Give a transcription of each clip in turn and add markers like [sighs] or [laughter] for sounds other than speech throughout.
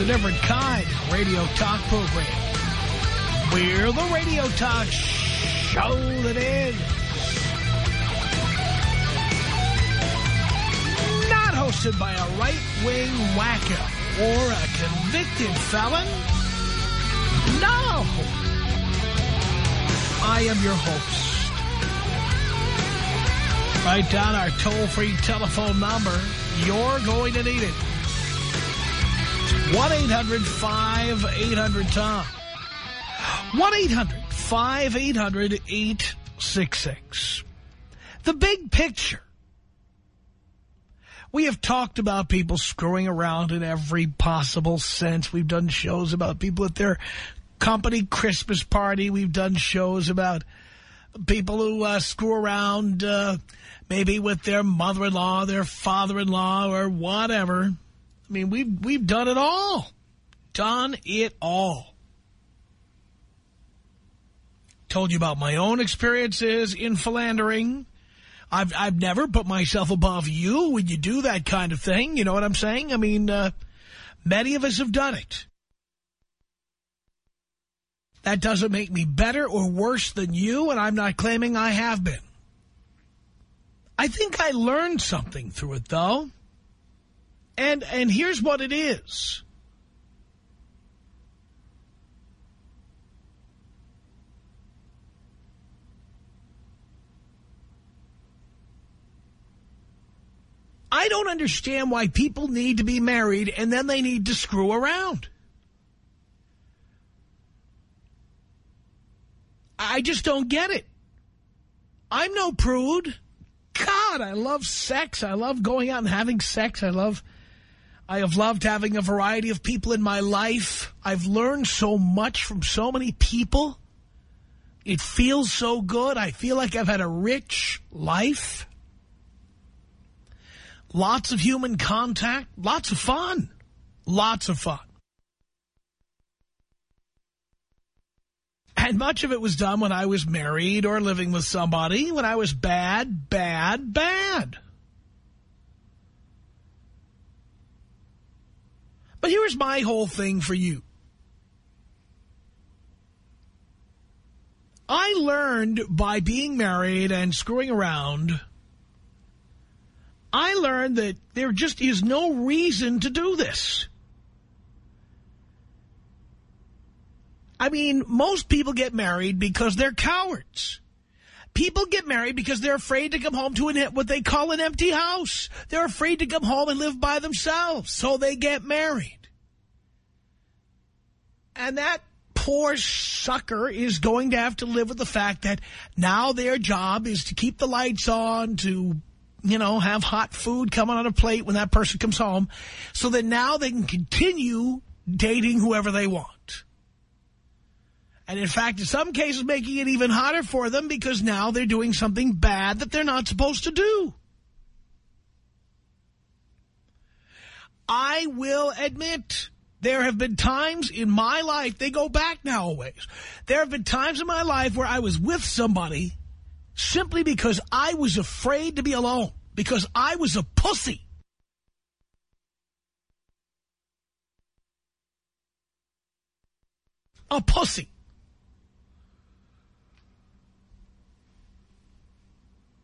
A different kind of radio talk program. We're the radio talk show that is not hosted by a right-wing wacko or a convicted felon. No! I am your host. Write down our toll-free telephone number. You're going to need it. 1-800-5800-TOM. 1-800-5800-866. The big picture. We have talked about people screwing around in every possible sense. We've done shows about people at their company Christmas party. We've done shows about people who uh, screw around uh, maybe with their mother-in-law, their father-in-law, or whatever. I mean, we've, we've done it all. Done it all. Told you about my own experiences in philandering. I've, I've never put myself above you when you do that kind of thing. You know what I'm saying? I mean, uh, many of us have done it. That doesn't make me better or worse than you, and I'm not claiming I have been. I think I learned something through it, though. And, and here's what it is. I don't understand why people need to be married and then they need to screw around. I just don't get it. I'm no prude. God, I love sex. I love going out and having sex. I love, I have loved having a variety of people in my life. I've learned so much from so many people. It feels so good. I feel like I've had a rich life. Lots of human contact. Lots of fun. Lots of fun. And much of it was done when I was married or living with somebody, when I was bad, bad, bad. But here's my whole thing for you. I learned by being married and screwing around, I learned that there just is no reason to do this. I mean, most people get married because they're cowards. People get married because they're afraid to come home to an, what they call an empty house. They're afraid to come home and live by themselves, so they get married. And that poor sucker is going to have to live with the fact that now their job is to keep the lights on, to, you know, have hot food coming on a plate when that person comes home, so that now they can continue dating whoever they want. And in fact, in some cases, making it even hotter for them because now they're doing something bad that they're not supposed to do. I will admit, there have been times in my life, they go back now a ways. There have been times in my life where I was with somebody simply because I was afraid to be alone, because I was a pussy. A pussy.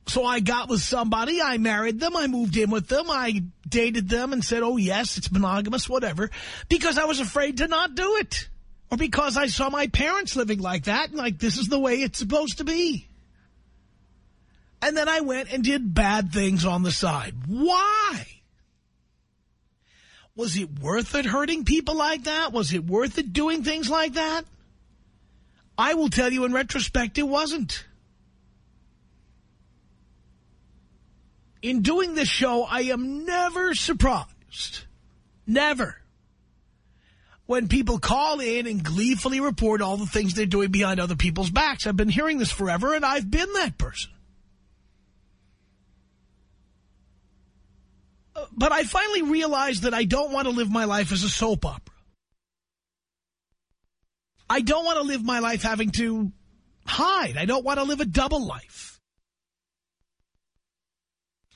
So I got with somebody, I married them, I moved in with them, I dated them and said, oh, yes, it's monogamous, whatever, because I was afraid to not do it. Or because I saw my parents living like that, and like, this is the way it's supposed to be. And then I went and did bad things on the side. Why? Was it worth it hurting people like that? Was it worth it doing things like that? I will tell you in retrospect, it wasn't. In doing this show, I am never surprised, never, when people call in and gleefully report all the things they're doing behind other people's backs. I've been hearing this forever, and I've been that person. Uh, but I finally realized that I don't want to live my life as a soap opera. I don't want to live my life having to hide. I don't want to live a double life.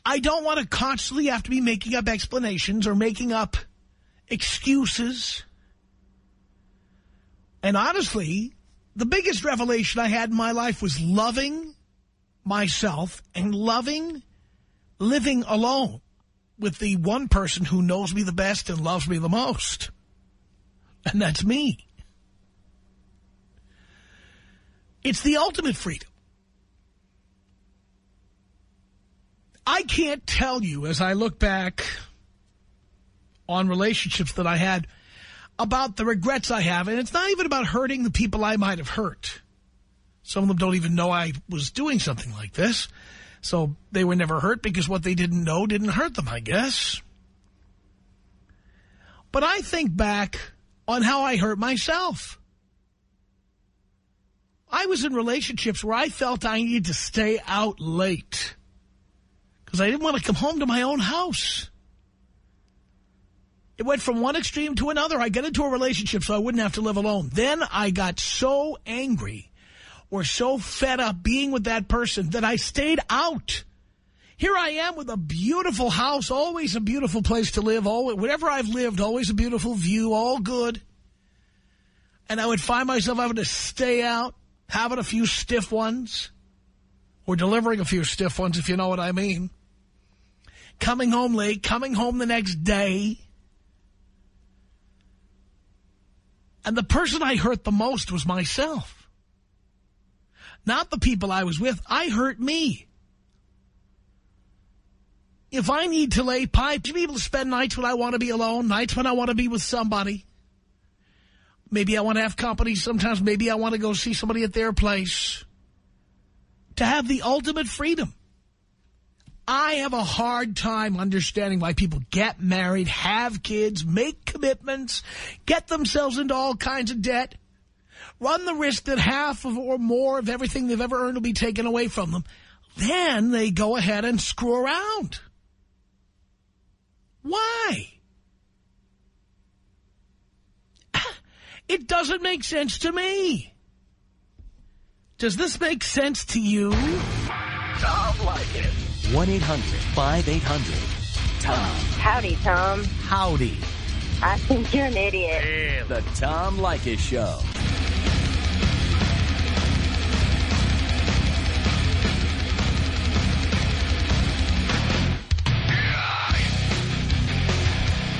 I don't want to constantly have to be making up explanations or making up excuses. And honestly, the biggest revelation I had in my life was loving myself and loving living alone with the one person who knows me the best and loves me the most. And that's me. It's the ultimate freedom. I can't tell you as I look back on relationships that I had about the regrets I have. And it's not even about hurting the people I might have hurt. Some of them don't even know I was doing something like this. So they were never hurt because what they didn't know didn't hurt them, I guess. But I think back on how I hurt myself. I was in relationships where I felt I needed to stay out late because I didn't want to come home to my own house. It went from one extreme to another. I got into a relationship so I wouldn't have to live alone. Then I got so angry or so fed up being with that person that I stayed out. Here I am with a beautiful house, always a beautiful place to live. Always, wherever I've lived, always a beautiful view, all good. And I would find myself having to stay out having a few stiff ones, or delivering a few stiff ones, if you know what I mean. Coming home late, coming home the next day. And the person I hurt the most was myself. Not the people I was with. I hurt me. If I need to lay pipe, to be able to spend nights when I want to be alone, nights when I want to be with somebody, Maybe I want to have company sometimes. Maybe I want to go see somebody at their place. To have the ultimate freedom. I have a hard time understanding why people get married, have kids, make commitments, get themselves into all kinds of debt, run the risk that half of or more of everything they've ever earned will be taken away from them. Then they go ahead and screw around. Why? It doesn't make sense to me. Does this make sense to you? Tom Leykis. 1-800-5800-TOM. Howdy, Tom. Howdy. I think you're an idiot. And The Tom Leykis Show.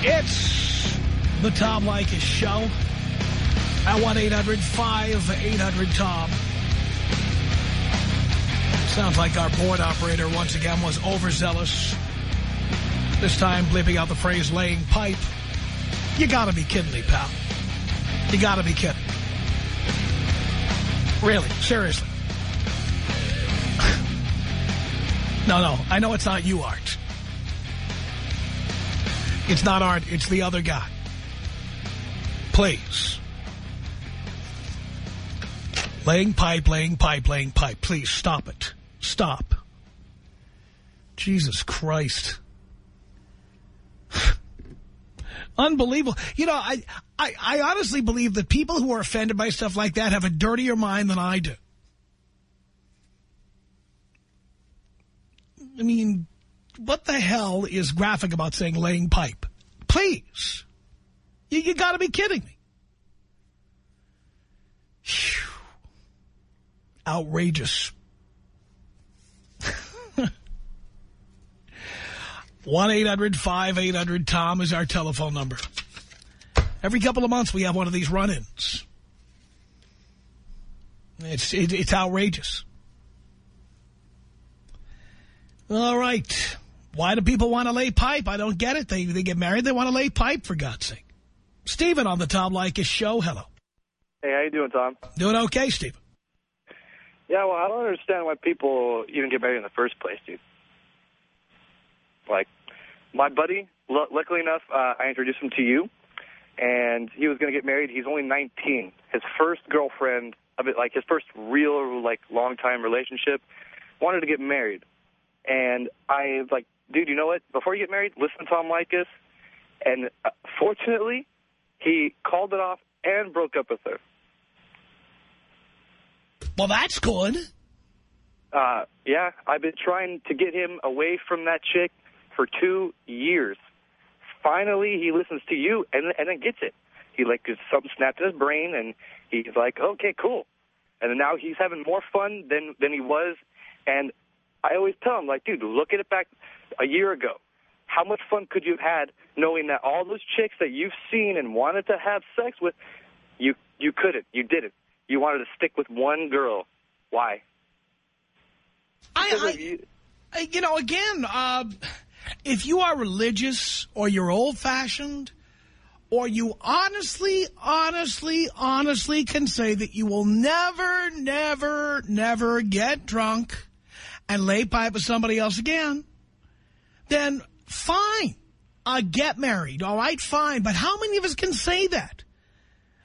It's the Tom Leykis Show at 1-800-5800-TOM. Sounds like our board operator once again was overzealous. This time bleeping out the phrase laying pipe. You gotta be kidding me, pal. You gotta be kidding. Really, seriously. [laughs] no, no, I know it's not you, Art. It's not Art, it's the other guy. Please. Laying pipe, laying pipe, laying pipe. Please stop it. Stop. Jesus Christ. [sighs] Unbelievable. You know, I, I, I honestly believe that people who are offended by stuff like that have a dirtier mind than I do. I mean, what the hell is graphic about saying laying pipe? Please. You, you got to be kidding me. Outrageous. 1-800-5800-TOM is our telephone number. Every couple of months we have one of these run-ins. It's, it, it's outrageous. All right. Why do people want to lay pipe? I don't get it. They, they get married, they want to lay pipe, for God's sake. Stephen on the Tom Leykis show. Hello. Hey, how you doing, Tom? Doing okay, Stephen? Yeah, well, I don't understand why people even get married in the first place, dude. Like, my buddy, luckily enough, uh, I introduced him to you, and he was going to get married. He's only 19. His first girlfriend, of it, like his first real like long time relationship, wanted to get married, and I was like, dude, you know what? Before you get married, listen to Tom Leykis. And uh, fortunately, he called it off and broke up with her. Well, that's good. Uh, yeah, I've been trying to get him away from that chick for two years. Finally, he listens to you and and then gets it. He like something snapped in his brain, and he's like, okay, cool. And now he's having more fun than than he was. And I always tell him, like, dude, look at it back a year ago. How much fun could you have had knowing that all those chicks that you've seen and wanted to have sex with, you you couldn't, you didn't. You wanted to stick with one girl. Why? I, you. I, you know, again, uh, if you are religious or you're old-fashioned or you honestly, honestly, honestly can say that you will never, never, never get drunk and lay pipe with somebody else again, then fine. Uh, get married, all right, fine. But how many of us can say that?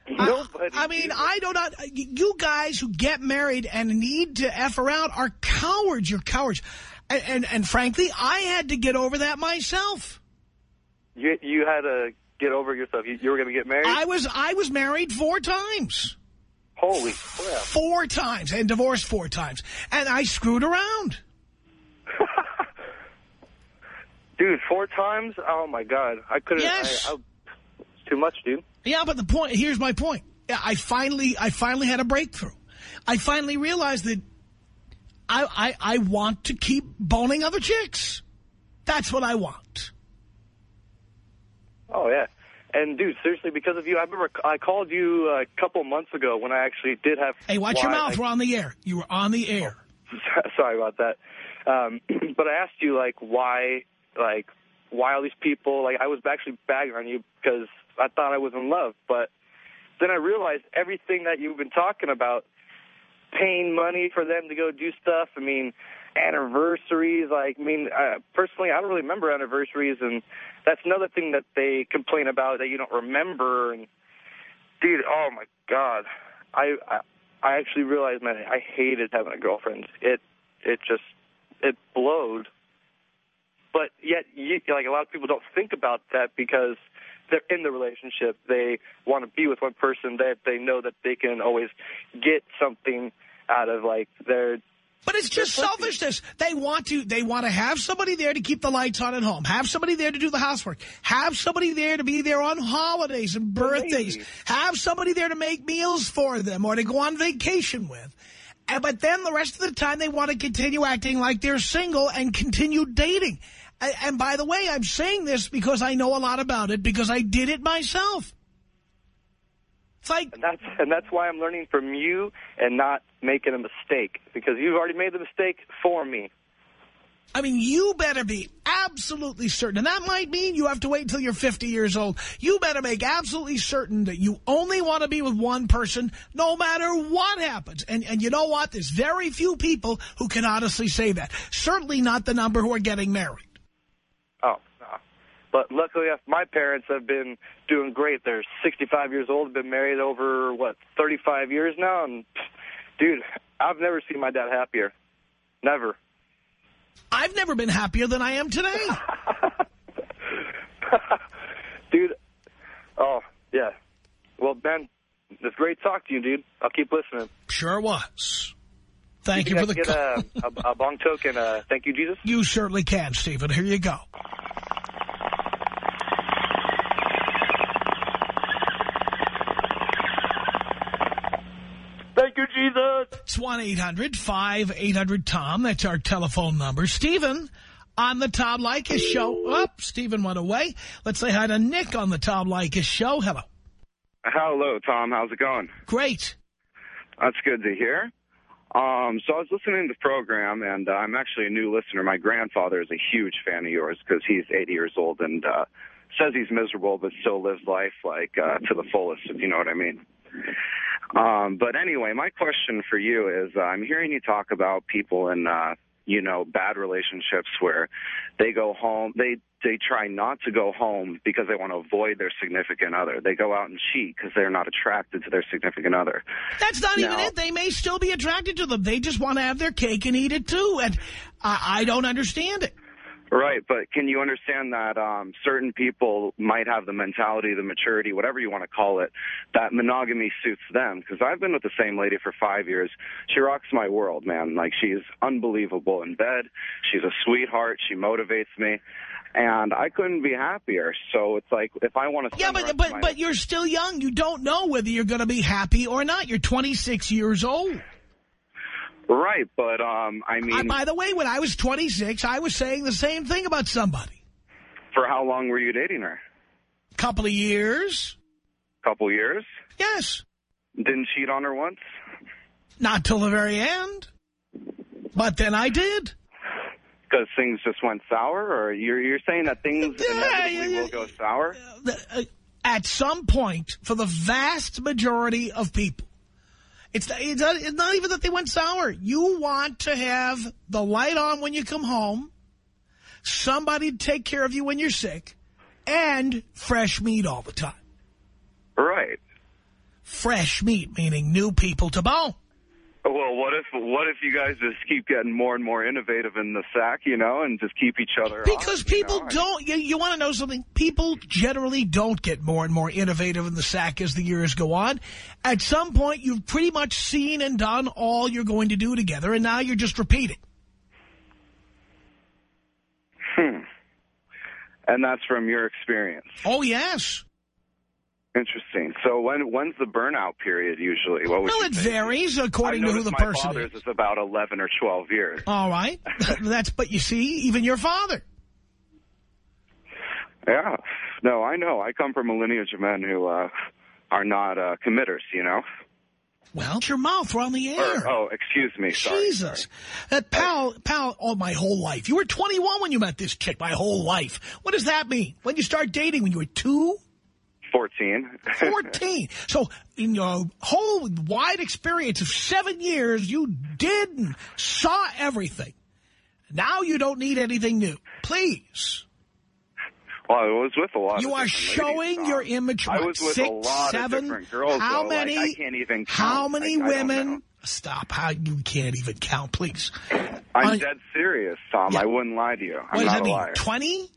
Nobody. I mean, I do not. Uh, you guys who get married and need to F around are cowards. You're cowards. And, and, and frankly, I had to get over that myself. You you had to get over yourself. You, you were going to get married. I was I was married four times. Holy crap! Four times and divorced four times, and I screwed around. [laughs] Dude, four times? Oh my God! I couldn't. Yes. I, I, it's too much, dude. Yeah, but the point here's my point. I finally I finally had a breakthrough. I finally realized that I I, I want to keep boning other chicks. That's what I want. Oh yeah. And dude, seriously, because of you, I remember I called you a couple months ago when I actually did have. Hey, watch your mouth. I- We're on the air. You were on the air. [laughs] Sorry about that. Um, [clears throat] but I asked you like why, like why all these people. Like I was actually bagging on you because I thought I was in love, but then I realized everything that you've been talking about, paying money for them to go do stuff. I mean, anniversaries. Like, I mean, uh, personally, I don't really remember anniversaries, and that's another thing that they complain about that you don't remember. And dude, oh my god, I I, I actually realized, man, I hated having a girlfriend. It it just it blowed. But yet, you, like a lot of people don't think about that because they're in the relationship. They want to be with one person that they know that they can always get something out of, like their But it's just selfishness. They want to they want to have somebody there to keep the lights on at home. Have somebody there to do the housework. Have somebody there to be there on holidays and birthdays. Have somebody there to make meals for them or to go on vacation with. And, but then the rest of the time they want to continue acting like they're single and continue dating. And, and by the way, I'm saying this because I know a lot about it because I did it myself. It's like, And that's and that's why I'm learning from you and not making a mistake because you've already made the mistake for me. I mean, you better be absolutely certain, and that might mean you have to wait until you're 50 years old. You better make absolutely certain that you only want to be with one person no matter what happens. And, and you know what? There's very few people who can honestly say that. Certainly not the number who are getting married. But luckily, my parents have been doing great. They're 65 years old, been married over, what, 35 years now? And, dude, I've never seen my dad happier. Never. I've never been happier than I am today. [laughs] dude, oh, yeah. Well, Ben, it's great talk to you, dude. I'll keep listening. Sure was. Thank you Can for the get call. a, a, a bong token. Uh, thank you, Jesus. You certainly can, Stephen. Here you go. Thank It's 1-800-5800-TOM. That's our telephone number. Stephen on the Tom Leykis Show. Oh, Stephen went away. Let's say hi to Nick on the Tom Leykis Show. Hello. Hello, Tom. How's it going? Great. That's good to hear. Um, so I was listening to the program, and uh, I'm actually a new listener. My grandfather is a huge fan of yours because he's 80 years old and uh, says he's miserable but still lives life like uh, to the fullest, if you know what I mean. Um, but anyway, my question for you is: uh, I'm hearing you talk about people in uh, you know, bad relationships where they go home, they they try not to go home because they want to avoid their significant other. They go out and cheat because they're not attracted to their significant other. That's not even it. They may still be attracted to them. They just want to have their cake and eat it too. And I, I don't understand it. Right, but can you understand that um, certain people might have the mentality, the maturity, whatever you want to call it, that monogamy suits them? Because I've been with the same lady for five years. She rocks my world, man. Like she's unbelievable in bed. She's a sweetheart. She motivates me, and I couldn't be happier. So it's like if I want to, Yeah, but but but you're still young. You don't know whether you're going to be happy or not. You're 26 years old. Right, but um, I I, mean, by the way, when I was 26, I was saying the same thing about somebody. for how long were you dating her? A couple of years. couple years. Yes. Didn't cheat on her once. Not till the very end. But then I did. Because things just went sour, or you're you're saying that things inevitably will go sour? Uh, At some point, for the vast majority of people, it's not, it's, not, it's not even that they went sour. You want to have the light on when you come home, somebody to take care of you when you're sick, and fresh meat all the time. Right. Fresh meat, meaning new people to bone. Well, what if what if you guys just keep getting more and more innovative in the sack, you know, and just keep each other Because you people know? don't, you, you want to know something? People generally don't get more and more innovative in the sack as the years go on. At some point, you've pretty much seen and done all you're going to do together, and now you're just repeating. Hmm. And that's from your experience. Oh, yes. Interesting. So when when's the burnout period usually? What Well, it say? varies according to who the person father's is. is about 11 or 12 years. All right. [laughs] [laughs] That's, but you see, even your father. Yeah. No, I know. I come from a lineage of men who uh, are not uh, committers, you know? Well, it's your mouth. We're on the air. Or, oh, excuse me. Sorry. Jesus. That pal, pal, oh, my whole life. You were 21 when you met this chick, my whole life. What does that mean? When you start dating, when you were two? 14. 14. so in your whole wide experience of seven years, you did and saw everything. Now you don't need anything new. Please. Well, I was with a lot You are showing ladies, your image. I was with six, a lot seven? of different girls. How though. many? Like, I can't even count. How many women? Stop. How you can't even count, please. I'm On- dead serious, Tom. Yeah. I wouldn't lie to you. I'm what does not that a mean? liar. 20?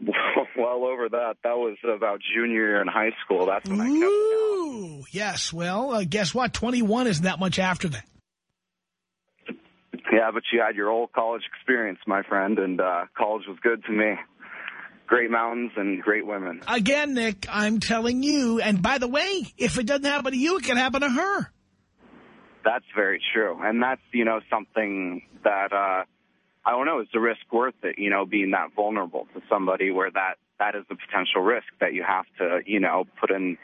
[laughs] well over that. That was about junior year in high school. That's when I kept count. Ooh, yes. Well, uh, guess what? 21 isn't that much after that. Yeah, but you had your old college experience, my friend, and uh, college was good to me. Great mountains and great women. Again, Nick, I'm telling you, and by the way, if it doesn't happen to you, it can happen to her. That's very true. And that's, you know, something that, uh, I don't know, is the risk worth it, you know, being that vulnerable to somebody where that, that is the potential risk that you have to, you know, put into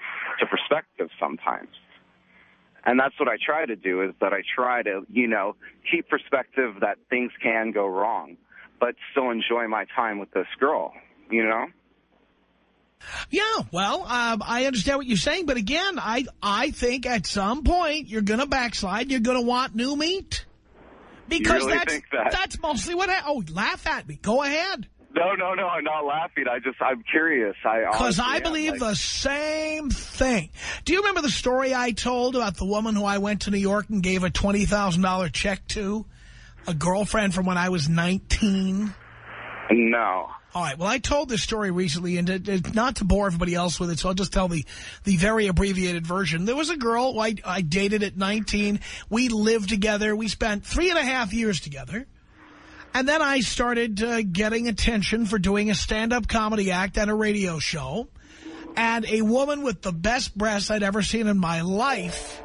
perspective sometimes. And that's what I try to do is that I try to, you know, keep perspective that things can go wrong, but still enjoy my time with this girl, you know? Yeah, well, um, I understand what you're saying, but again, I I think at some point you're going to backslide. You're going to want new meat because really that's that? that's mostly what. Ha oh, laugh at me. Go ahead, No, no, no, I'm not laughing. I just, I'm curious. I because I believe like- the same thing. Do you remember the story I told about the woman who I went to New York and gave a twenty thousand dollar check to, a girlfriend from when I was nineteen? No. All right. Well, I told this story recently, and not to bore everybody else with it, so I'll just tell the the very abbreviated version. There was a girl I, I dated at 19. We lived together. We spent three and a half years together. And then I started uh, getting attention for doing a stand-up comedy act and a radio show. And a woman with the best breasts I'd ever seen in my life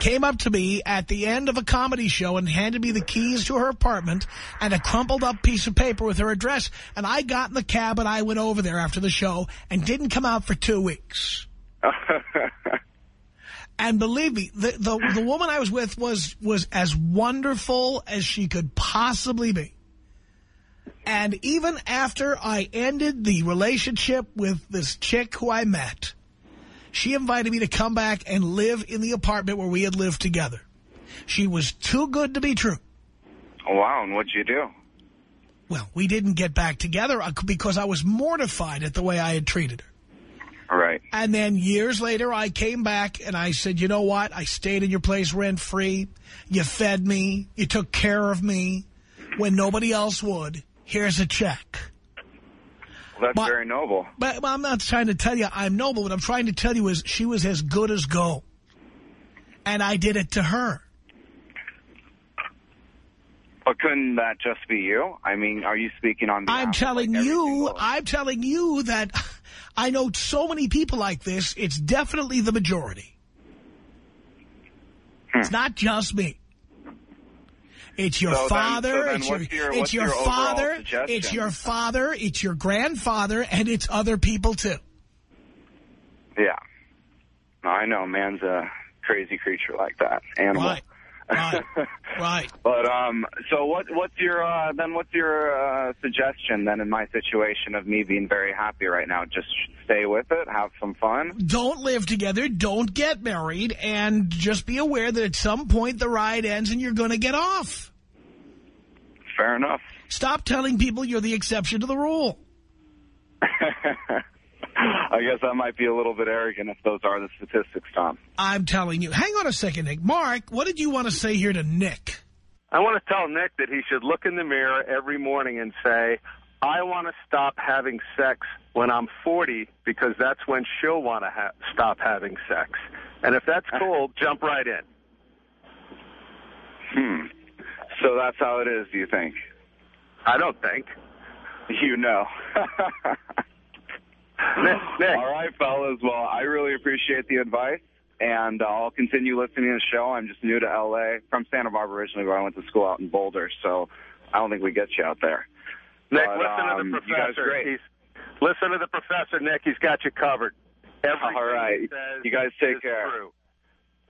came up to me at the end of a comedy show and handed me the keys to her apartment and a crumpled up piece of paper with her address. And I got in the cab and I went over there after the show and didn't come out for two weeks. [laughs] And believe me, the, the, the woman I was with was, was as wonderful as she could possibly be. And even after I ended the relationship with this chick who I met, she invited me to come back and live in the apartment where we had lived together. She was too good to be true. Wow, and what'd you do? Well, we didn't get back together uh, because I was mortified at the way I had treated her. Right. And then years later, I came back and I said, you know what? I stayed in your place rent-free. You fed me. You took care of me when nobody else would. Here's a check. Well, that's But- very noble. But I'm not trying to tell you I'm noble. What I'm trying to tell you is she was as good as gold. And I did it to her. But couldn't that just be you? I mean, are you speaking on behalf I'm telling like, you, I'm telling you that [laughs] I know so many people like this. It's definitely the majority. Hmm. It's not just me. It's your So then- father, so then it's your, your- it's your, your father, suggestion? it's your father, it's your grandfather, and it's other people too. Yeah. I know, man's a crazy creature like that. Animal. Right, [laughs] right. But um, so what? What's your uh, then? What's your uh, suggestion then in my situation of me being very happy right now? Just stay with it, have some fun. Don't live together, don't get married, and just be aware that at some point the ride ends and you're going to get off. Fair enough. Stop telling people you're the exception to the rule. [laughs] I guess I might be a little bit arrogant if those are the statistics, Tom. I'm telling you. Hang on a second, Nick. Mark, what did you want to say here to Nick? I want to tell Nick that he should look in the mirror every morning and say, I want to stop having sex when I'm 40 because that's when she'll want to ha- stop having sex. And if that's cool, [laughs] jump right in. Hmm. So that's how it is, do you think? I don't think. You know. [laughs] [laughs] Nick, Nick. All right, fellas. Well, I really appreciate the advice, and uh, I'll continue listening to the show. I'm just new to L.A. from Santa Barbara originally, but I went to school out in Boulder, so I don't think we get you out there. Nick, But, listen um, to the you guys are professor. great. He's, listen to the professor, Nick. He's got you covered. Everything All right. You guys take care.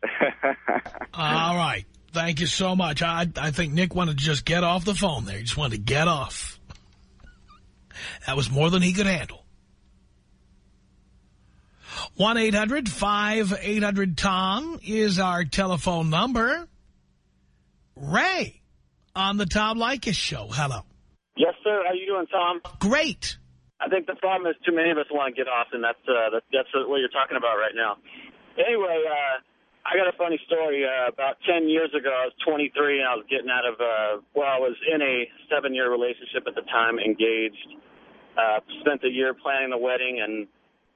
[laughs] All right. Thank you so much. I, I think Nick wanted to just get off the phone there. He just wanted to get off. That was more than he could handle. 1-800-5800-TOM is our telephone number. Ray on the Tom Leykis show. Hello. Yes, sir. How you doing, Tom? Great. I think the problem is too many of us want to get off, and that's uh, that, that's what you're talking about right now. Anyway, uh, I got a funny story. Uh, about 10 years ago, I was 23, and I was getting out of, uh, well, I was in a seven-year relationship at the time, engaged. Uh, spent a year planning the wedding, and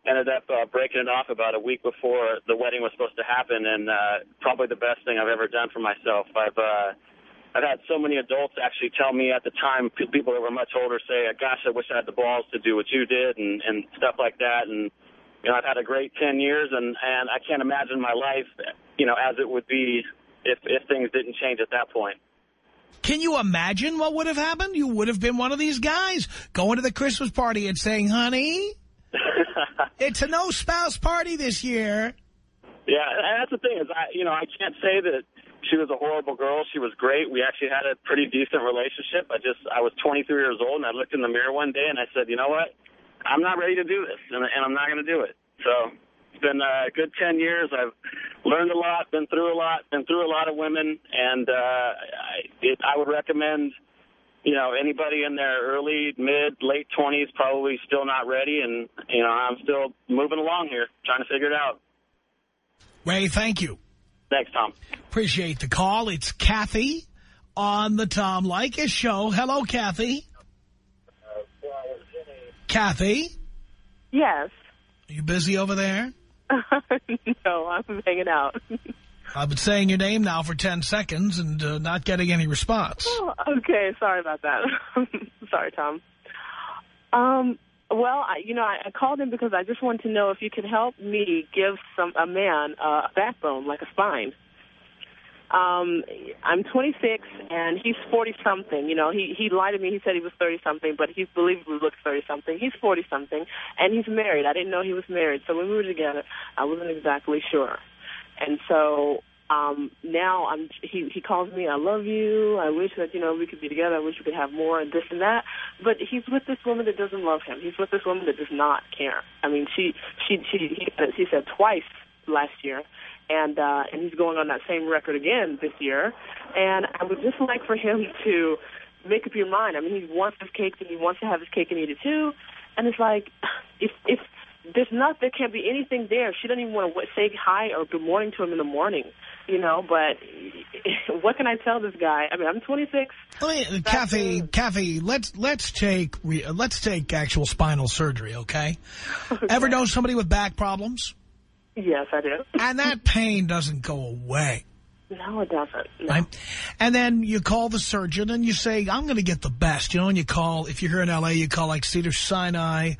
ended up uh, breaking it off about a week before the wedding was supposed to happen, and uh, probably the best thing I've ever done for myself. I've uh, I've had so many adults actually tell me at the time, people that were much older say, gosh, I wish I had the balls to do what you did and, and stuff like that. And, you know, I've had a great 10 years and, and I can't imagine my life, you know, as it would be if, if things didn't change at that point. Can you imagine what would have happened? You would have been one of these guys going to the Christmas party and saying, honey, [laughs] it's a no spouse party this year. Yeah, that's the thing is, I you know, I can't say that she was a horrible girl. She was great. We actually had a pretty decent relationship. I just I was 23 years old, and I looked in the mirror one day and I said, you know what, I'm not ready to do this, and, and I'm not going to do it. So it's been a good 10 years. I've learned a lot, been through a lot, been through a lot of women, and uh, I it, I would recommend. You know, anybody in their early, mid, late 20s probably still not ready, and, you know, I'm still moving along here, trying to figure it out. Ray, thank you. Thanks, Tom. Appreciate the call. It's Kathy on the Tom Leykis show. Hello, Kathy. Uh, Kathy, Yes. are you busy over there? [laughs] no, I'm hanging out. [laughs] I've been saying your name now for 10 seconds and uh, not getting any response. Oh, [laughs] okay, sorry about that. [laughs] sorry, Tom. Um, well, I, you know, I, I called in because I just wanted to know if you could help me give some a man uh, a backbone, like a spine. Um, I'm 26 and he's 40 something. You know, he he lied to me. He said he was 30 something, but he believably looks 30 something. He's 40 something, and he's married. I didn't know he was married, so when we were together, I wasn't exactly sure. And so um now I'm he he calls me I love you I wish that you know we could be together I wish we could have more and this and that but he's with this woman that doesn't love him he's with this woman that does not care I mean she she she he, he said twice last year, and uh, and he's going on that same record again this year. And I would just like for him to make up your mind. I mean, he wants his cake and he wants to have his cake and eat it too. And it's like, [sighs] if if there's not, there can't be anything there. She doesn't even want to say hi or good morning to him in the morning, you know. But [laughs] what can I tell this guy? I mean, I'm 26. Let me, Kathy, Kathy, let's let's take let's take actual spinal surgery, okay? [laughs] Okay. Ever know somebody with back problems? Yes, I do. And that pain doesn't go away. No, it doesn't. No. Right? And then you call the surgeon and you say, I'm going to get the best. You know, and you call, if you're here in L.A., you call like Cedar Sinai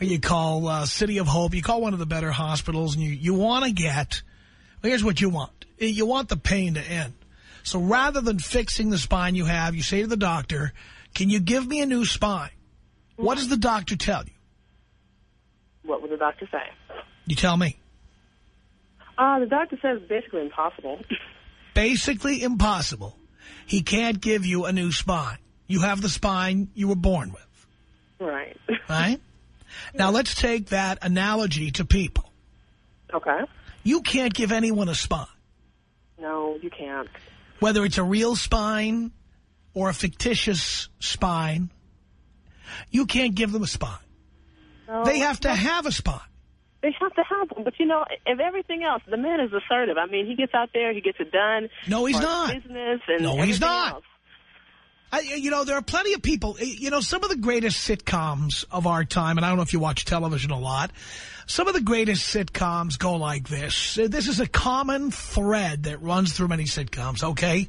or you call uh, City of Hope. You call one of the better hospitals and you, you want to get, well, here's what you want. You want the pain to end. So rather than fixing the spine you have, you say to the doctor, can you give me a new spine? What does the doctor tell you? What would the doctor say? You tell me. Uh, the doctor says basically impossible. Basically impossible. He can't give you a new spine. You have the spine you were born with. right. Right? Now let's take that analogy to people. Okay. You can't give anyone a spine. No, you can't. Whether it's a real spine or a fictitious spine, you can't give them a spine. No. They have to have a spine. They have to have one. But, you know, if everything else, the man is assertive. I mean, he gets out there, he gets it done. No, he's not. Business and No, he's not. else. I, you know, there are plenty of people, you know, some of the greatest sitcoms of our time, and I don't know if you watch television a lot, some of the greatest sitcoms go like this. This is a common thread that runs through many sitcoms, okay?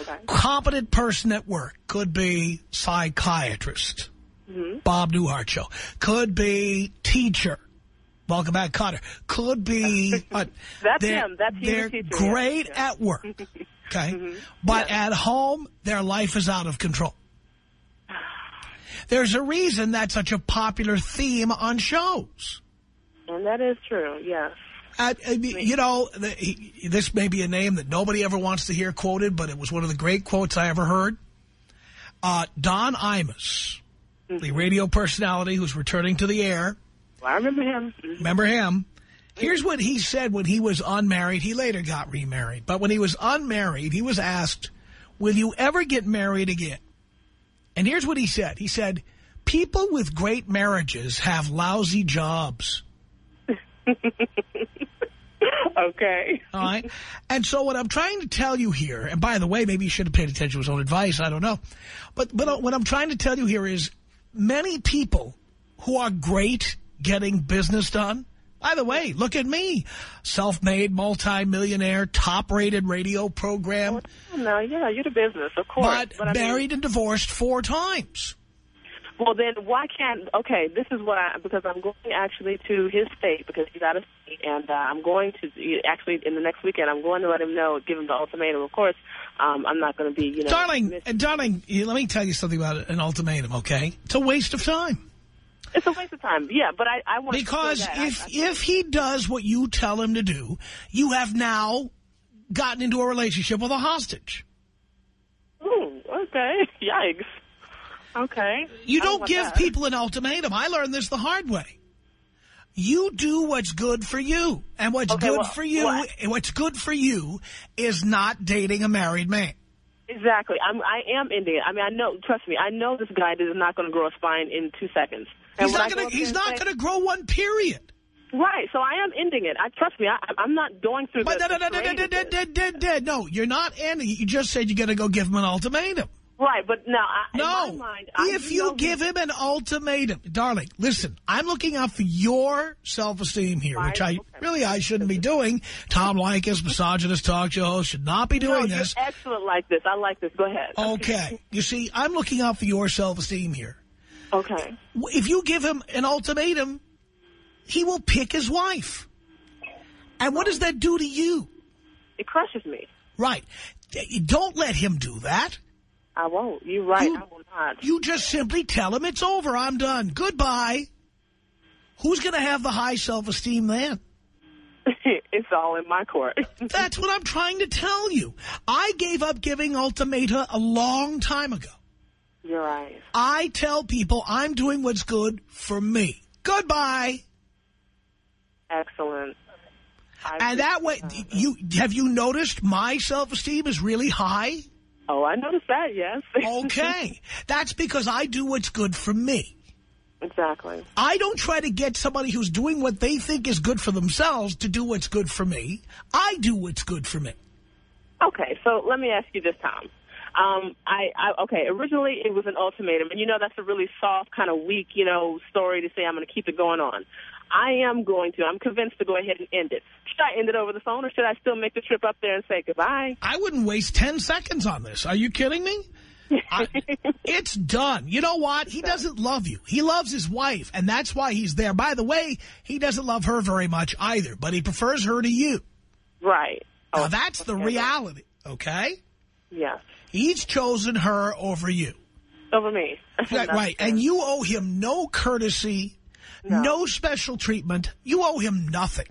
Okay. Competent person at work could be psychiatrist, Mm-hmm. Bob Newhart show. Could be teacher, Welcome back, Kotter. Could be. [laughs] Uh, That's him. That's he, the They're teacher, great Yeah. at work. [laughs] Okay. Mhm. But at home, their life is out of control. There's a reason that's such a popular theme on shows. And that is true, yes. Uh, you know, the, he, this may be a name that nobody ever wants to hear quoted, but it was one of the great quotes I ever heard. Uh, Don Imus, the radio personality who's returning to the air. Well, I remember him. Remember him? Here's what he said when he was unmarried. He later got remarried. But when he was unmarried, he was asked, will you ever get married again? And here's what he said. He said, people with great marriages have lousy jobs. [laughs] okay. All right. And so what I'm trying to tell you here, and by the way, maybe you should have paid attention to his own advice. I don't know. But, but what I'm trying to tell you here is many people who are great getting business done. By the way, look at me. Self-made, multi-millionaire, top-rated radio program, No, yeah, you're the business, of course. but, I mean- married and divorced four times. Well, then why can't? Okay, this is what I because I'm going actually to his state because he's out of state, and uh, I'm going to actually in the next weekend. I'm going to let him know, give him the ultimatum. Of course, um, I'm not going to be, you know, Darling, darling, let me tell you something about an ultimatum, okay? It's a waste of time. It's a waste of time. Yeah, but I, I want to Because that. I- if I- if he does what you tell him to do, you have now gotten into a relationship with a hostage. Ooh, okay, [laughs] yikes. Okay, You don't give that. people an ultimatum. I learned this the hard way. You do what's good for you. And what's Okay, good well, for you, what- what's good for you is not dating a married man. Exactly. I'm, I am ending it. I mean, I know. Trust me. I know this guy is not going to grow a spine in two seconds. And He's not going to he's not going to grow one period. Right. So I am ending it. I trust me. I, I'm not going through But the. no, no, the no, no, no, no, no, no, no, no, you're not ending it. You just said you're going to go give him an ultimatum. Right, but now, I, No, in my mind, if you give him an ultimatum, darling, listen, I'm looking out for your self-esteem here, which I okay. really I shouldn't be doing. Tom Leykis, misogynist talk show host, should not be no, doing you're this. excellent like this. I like this. Go ahead. Okay, you see, I'm looking out for your self-esteem here. Okay. If you give him an ultimatum, he will pick his wife. And what does that do to you? It crushes me. Right. Don't let him do that. I won't. You're right. You- I will not. You just simply tell him it's over. I'm done. Goodbye. Who's going to have the high self-esteem then? [laughs] it's all in my court. That's what I'm trying to tell you. I gave up giving ultimata a long time ago. You're right. I tell people I'm doing what's good for me. Goodbye. Excellent. I And that way, you have you noticed my self-esteem is really high? Oh, I noticed that, yes. Okay. [laughs] That's because I do what's good for me. exactly. I don't try to get somebody who's doing what they think is good for themselves to do what's good for me. I do what's good for me. Okay, so let me ask you this, Tom. Um, I, I okay. Originally, it was an ultimatum, and you know that's a really soft, kind of weak, you know, story to say. I'm going to keep it going on. I am going to. I'm convinced to go ahead and end it. Should I end it over the phone, or should I still make the trip up there and say goodbye? I wouldn't waste 10 seconds on this. Are you kidding me? I, [laughs] it's done. You know what? He doesn't love you. He loves his wife, and that's why he's there. By the way, he doesn't love her very much either, but he prefers her to you. Right. Now, Oh, that's the reality, okay? Yes. He's chosen her over you. Over me. Right, [laughs] That's right. true. And you owe him no courtesy, no. No. special treatment. You owe him nothing.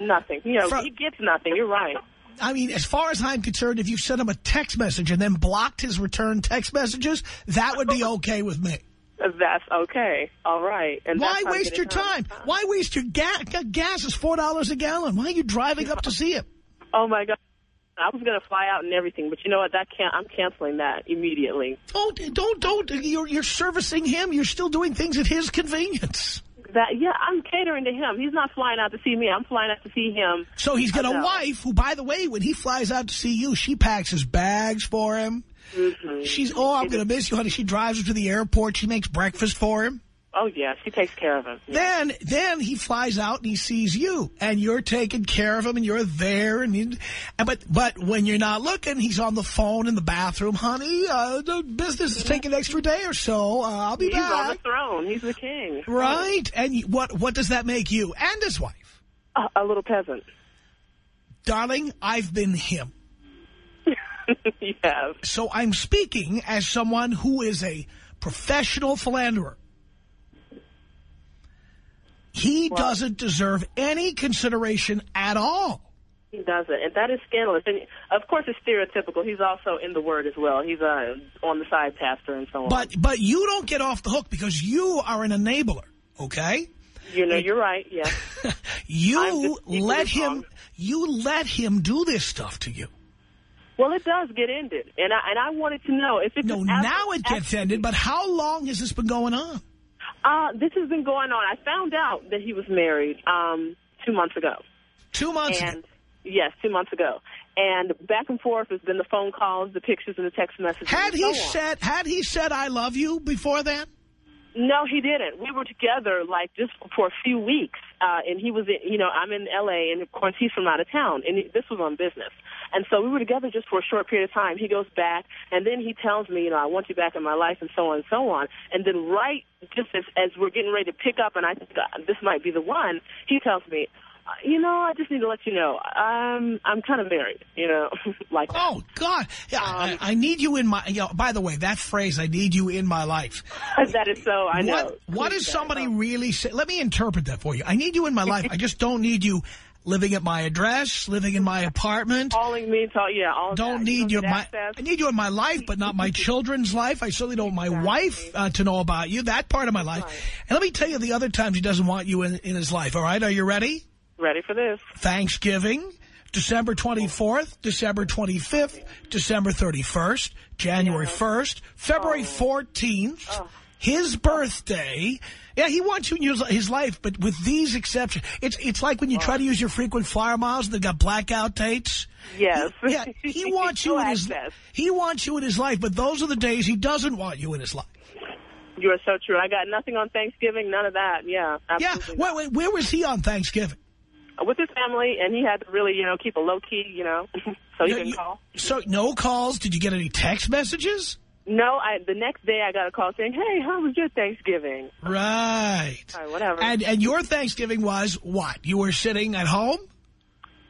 Nothing. You know, From- he gets nothing. You're right. I mean, as far as I'm concerned, if you sent him a text message and then blocked his return text messages, that would be okay with me. [laughs] That's okay. All right. And Why waste your comes. time? Why waste your gas? Gas is $4 a gallon. Why are you driving up to see him? Oh my God. I was going to fly out and everything, but you know what? That can't. I'm canceling that immediately. Don't, don't, don't. You're, you're servicing him. You're still doing things at his convenience. That yeah, I'm catering to him. He's not flying out to see me. I'm flying out to see him. So he's got a wife who, by the way, when he flies out to see you, she packs his bags for him. Mm-hmm. She's, oh, I'm going to miss you, honey. She drives him to the airport. She makes breakfast for him. Oh yeah, she takes care of him. Yeah. Then, then he flies out and he sees you, and you're taking care of him, and you're there, and and but but when you're not looking, he's on the phone in the bathroom, honey. Uh, the business is taking an extra day or so. Uh, I'll be He's on the throne. He's the king. Right? And what what does that make you and his wife, A, a little peasant. darling? I've been him. [laughs] you have. So I'm speaking as someone who is a professional philanderer. He doesn't deserve any consideration at all. He doesn't, and that is scandalous. And of course, it's stereotypical. He's also in the word as well. He's uh, on the side pastor and so on. But but you don't get off the hook because you are an enabler, okay? you know, you're right. Yeah. [laughs] You let him wrong. you let him do this stuff to you. Well, it does get ended, and I and I wanted to know if it's No, now it gets ended, but how long has this been going on? Uh, this has been going on. I found out that he was married um, two months ago. Two months And yes, two months ago. And back and forth has been the phone calls, the pictures, and the text messages. Had he on. said had he said I love you before that? No, he didn't. We were together like just for a few weeks, uh, and he was, in, you know, I'm in L.A. and of course he's from out of town, and this was on business. And so we were together just for a short period of time. He goes back, and then he tells me, you know, I want you back in my life, and so on and so on. And then right just as as we're getting ready to pick up, and I think uh, this might be the one, he tells me. You know, I just need to let you know, I'm I'm kind of married. You know, [laughs] like Oh God! Yeah, Um, I, I need you in my. You know, by the way, that phrase "I need you in my life." [laughs] that is so. I know. What What is somebody really say? Let me interpret that for you. I need you in my life. I just don't need you living at my address, living in my apartment. calling me? Tell, yeah, all Don't that. You need your my. I need you in my life, but not my children's life. I certainly don't want my wife uh, to know about you. That part of my life. Right. And let me tell you the other times he doesn't want you in in his life. All right, are you ready? Ready for this? Thanksgiving, December 24th, December 25th, December 31st, January 1st, February 14th, his birthday. Yeah, he wants you in your- his life, but with these exceptions. It's it's like when you try to use your frequent flyer miles and they've got blackout dates. Yes. [laughs] Yeah, he [laughs] wants you in his he wants you in his life, but those are the days he doesn't want you in his life. You are so true. I got nothing on Thanksgiving, none of that. Yeah, Yeah, wait, wait, where was he on Thanksgiving? With his family, and he had to really, you know, keep a low key, you know, [laughs] so he You- didn't you- call. So no calls. Did you get any text messages? No, I the next day I got a call saying, "Hey, how was your Thanksgiving?" Right. All right, whatever. And and your Thanksgiving was what? You were sitting at home?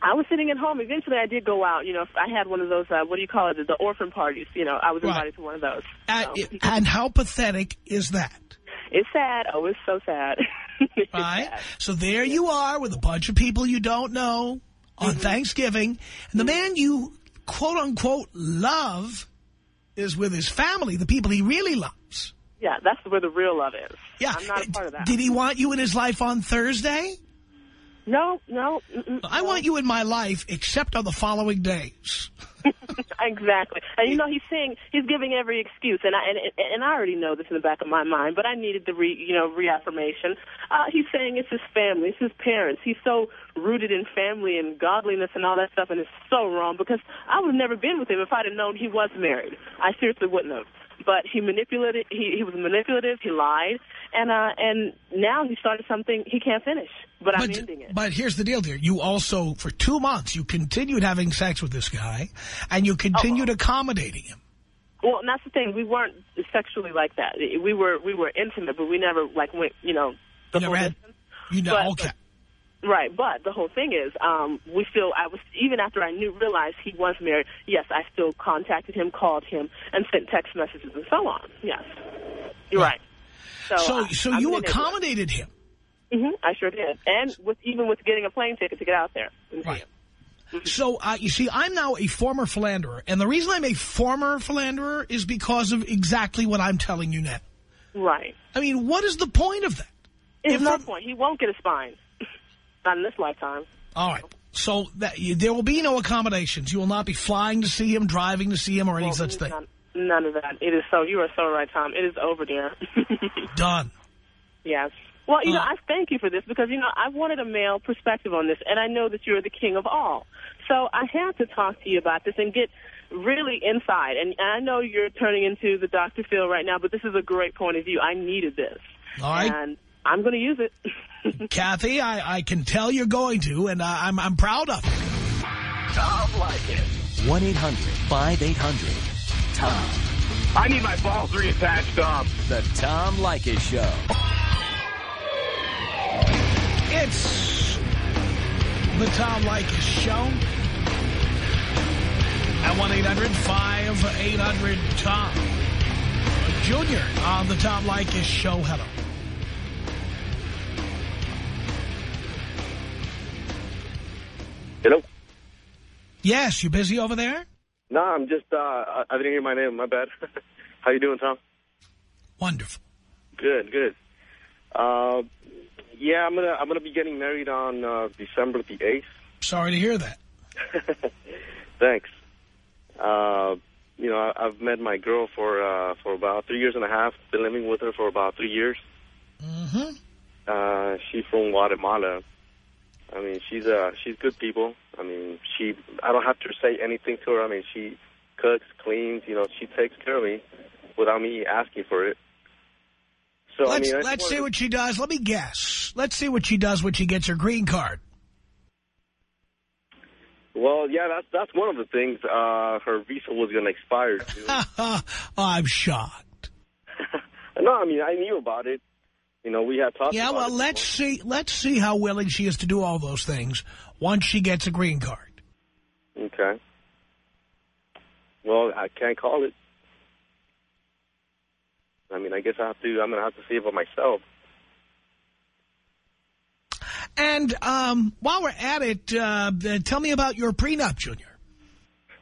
I was sitting at home. Eventually, I did go out. You know, I had one of those. Uh, what do you call it? The orphan parties. You know, I was Right. invited to one of those. Uh, So, and how pathetic is that? It's sad. Oh, it's so sad. [laughs] It's Right? sad. So there you are with a bunch of people you don't know on Mm-hmm. Thanksgiving. And the man you quote unquote love is with his family, the people he really loves. Yeah, that's where the real love is. Yeah. I'm not a part of that. Did he want you in his life on Thursday? No, no. Mm-mm, I no. want you in my life except on the following days. [laughs] exactly. And you know, he's saying he's giving every excuse, and I and and I already know this in the back of my mind, but I needed the re you know reaffirmation. Uh, he's saying it's his family, it's his parents. He's so rooted in family and godliness and all that stuff, and it's so wrong because I would have never been with him if I'd have known he was married. I seriously wouldn't have. But he manipulated. He he was manipulative. He lied, and uh and now he started something he can't finish. But, I'm But, ending it. but here's the deal, dear. You also, for two months, you continued having sex with this guy, and you continued accommodating him. Well, and that's the thing. We weren't sexually like that. We were we were intimate, but we never like went. You know, the You whole never had, you know, But- okay. Right, but the whole thing is, um, we still. I was even after I knew realized he was married. Yes, I still contacted him, called him, and sent text messages and so on. Yes, you're Yeah. right. So, So, I- so you accommodated him. Mhm, I sure did, and with even with getting a plane ticket to get out there. and see Right. So, uh, you see, I'm now a former philanderer, and the reason I'm a former philanderer is because of exactly what I'm telling you now. Right. I mean, what is the point of that? It's If no point. He won't get a spine. Not in this lifetime. All right. So that, you, there will be no accommodations. You will not be flying to see him, driving to see him, or any Well, such thing. None, none of that. It is so. You are so right, Tom. It is over, dear. [laughs] Done. Yes. Well, you know, Uh. I thank you for this because, you know, I wanted a male perspective on this, and I know that you're the king of all. So I had to talk to you about this and get really inside. And I know you're turning into the Dr. Phil right now, but this is a great point of view. I needed this. All right. And I'm going to use it. [laughs] Kathy, I, I can tell you're going to, and I, I'm, I'm proud of it. Tom Leykis. 1-800-5800-TOM. I need my balls reattached, Tom. The Tom Leykis Show. It's the Tom Leykis Show at 1-800-5800-TOM. Junior on the Tom Leykis Show. Hello. Hello. Yes, you busy over there? No, I'm just, uh, I didn't hear my name. My bad. [laughs] How you doing, Tom? Wonderful. Good, good. Uh, yeah, I'm gonna, I'm gonna be getting married on, uh, December the 8th. Sorry to hear that. [laughs] Thanks. Uh, you know, I, I've met my girl for, uh, for about three years and a half. Been living with her for about three years. Mm-hmm. Uh, she's from Guatemala. I mean, she's uh, she's good people. I mean, she. I don't have to say anything to her. I mean, she cooks, cleans. You know, she takes care of me without me asking for it. So Let's, I mean, let's see what she does. Let me guess. Let's see what she does when she gets her green card. Well, yeah, that's that's one of the things. Uh, her visa was going to expire. [laughs] I'm shocked. [laughs] no, I mean, I knew about it. You know, we had talked. Yeah, about well, let's see. Let's see how willing she is to do all those things once she gets a green card. Okay. Well, I can't call it. I mean, I guess I have to. I'm going to have to see it for myself. And um, while we're at it, uh, uh, tell me about your prenup, Junior.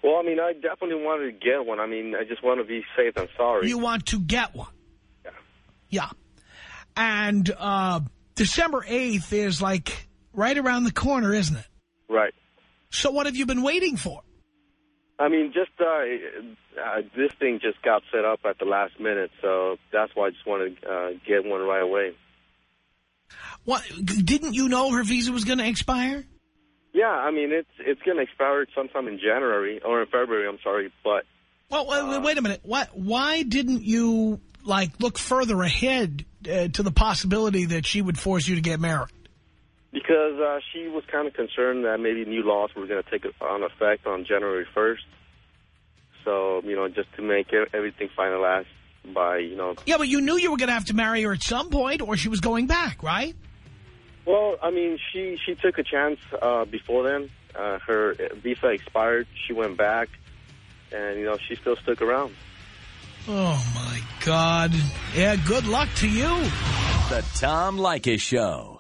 Well, I mean, I definitely wanted to get one. I mean, I just want to be safe and sorry. You want to get one. Yeah. Yeah. And uh, December 8th is like right around the corner, isn't it? Right. So what have you been waiting for? I mean, just uh, uh, this thing just got set up at the last minute, so that's why I just wanted to uh, get one right away. What Didn't you know her visa was going to expire? Yeah, I mean, it's it's going to expire sometime in January or in February. I'm sorry, but Well, wait, wait, wait a minute. What? Why didn't you, like, look further ahead uh, to the possibility that she would force you to get married? because uh, she was kind of concerned that maybe new laws were going to take on effect on January 1st. So, you know, just to make everything finalized by, you know, Yeah, but you knew you were going to have to marry her at some point or she was going back, right? Well, I mean, she she took a chance uh, before then. Uh, her visa expired. She went back, and you know she still stuck around. Oh, my God. Yeah, good luck to you. The Tom Leykis Show.